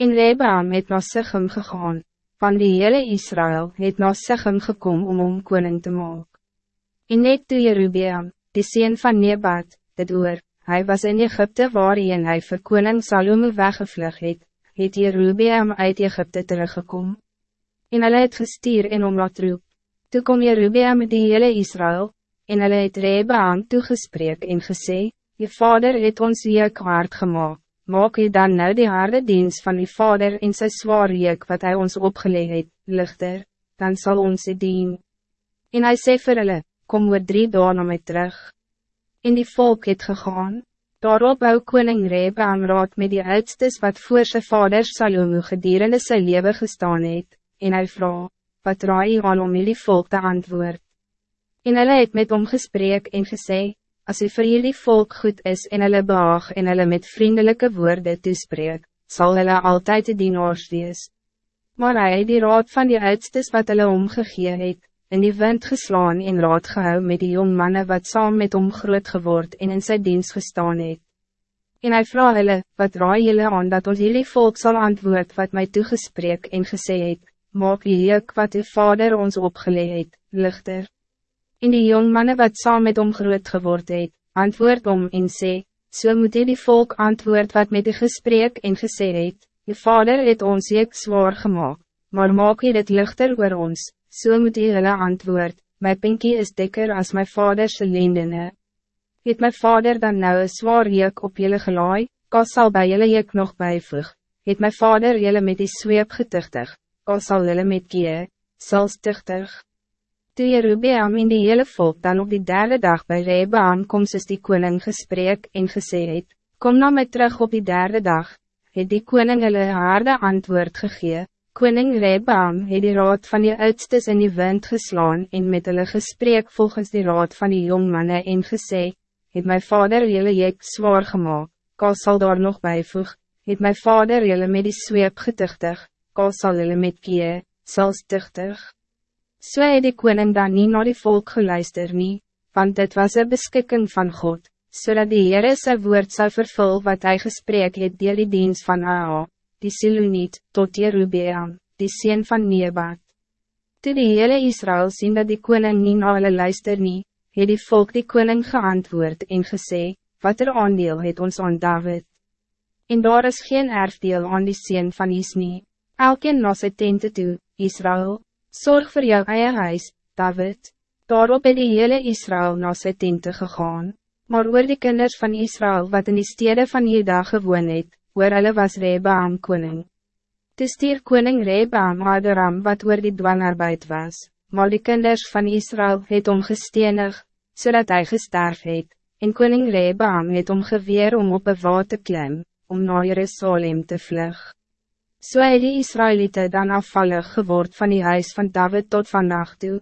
En Rebaam het na Sichem gegaan, van die hele Israël het na Sichem gekom om om koning te maak. En net toe Jerubeam, die sien van Nebat, dit oor, hij was in Egypte waarin hij vir koning Salome weggevlug het, het Jerubeam uit Egypte teruggekom. En hulle het gestuur en om laat roep. Toe kom Jerubeam met die hele Israël, en hulle het Rebaam toegesprek en gesê, Je vader het ons jeuk hard gemaakt, maak je dan nou die harde dienst van die vader in sy zwaar jeuk wat hij ons opgelegd het, lichter, dan zal ons het dien. En hij sê vir hulle, kom oor drie dagen na my terug. En die volk het gegaan, daarop hou koning Rebaam raad met die oudstes wat voor sy vader Salomo gedurende sy leven gestaan het, en hij vraag, wat raai aan om jullie volk te antwoord. En hulle het met hom gesprek en gesê, Als u voor jullie volk goed is en hulle behaag en hulle met vriendelijke woorden toespreek, zal hulle altijd de dienaars wees. Maar hij het die raad van die uitstes wat hulle omgegee het, in die wind geslaan en raad gehou met die jong mannen wat saam met hom groot geword en in sy dienst gestaan het. En hij vraag hulle, wat raai julle aan dat ons jullie volk zal antwoord wat mij toegesprek en gesê het, maak die juk wat uw vader ons opgeleid het, lichter. En die jong mannen wat saam met hom groot geword het, antwoord om en sê, so moet hy die volk antwoord wat met die gesprek en gesê het, je vader het ons jek zwaar gemaakt, maar maak jy dit lichter oor ons, so moet hy hulle antwoord, my pinkie is dikker als mijn vaderse lendene. Het mijn vader dan nou een zwaar juk op jullie gelaai, kas sal by jullie juk nog bijvoeg, het mijn vader jullie met die zweep getuchtig, kas sal jullie met kie, sal stichtig. Toe Jerubeam in die hele volk dan op die derde dag bij Rebaam kom soos die koning gesprek en gesê het, kom na my terug op die derde dag, het die koning hulle harde antwoord gegee, koning Rebaam het die raad van die oudstes in die wind geslaan en met hulle gesprek volgens die raad van die jongmanne en gesê, het my vader julle jek zwaar gemaakt, kal sal daar nog bijvoeg, het my vader julle met die zweep getuchtig, kal sal julle met kie, sal stichtig. So het die koning dan niet naar die volk geluister nie, want dit was een beschikking van God, zodat so die Heere sy woord zou vervul wat hij gesprek het deel die dienst van Aa, die Siloniet, tot Jerubeam, die sien van Nebat. Toe die hele Israël zien dat die koning niet naar hulle luister nie, het die volk die koning geantwoord en gesê, wat er aandeel het ons aan David. En daar is geen erfdeel aan die sien van Isni, elkeen na sy tente toe, Israël. Zorg voor jou eie huis, David. Daarop het die hele Israël na sy tente gegaan. Maar oor die kinders van Israël wat in die stede van Juda gewoon het, oor hulle was Rebaam koning. Toe stier koning Rebaam Adoram wat oor die dwangarbeid was, maar die kinders van Israël het om gestenig, zodat hij gesterf het, en koning Rebaam het om geweer om op een water klim, om naar Jerusalem te vluggen. So het die Israëlieten dan afvallig geword van die huis van David tot vandaag toe.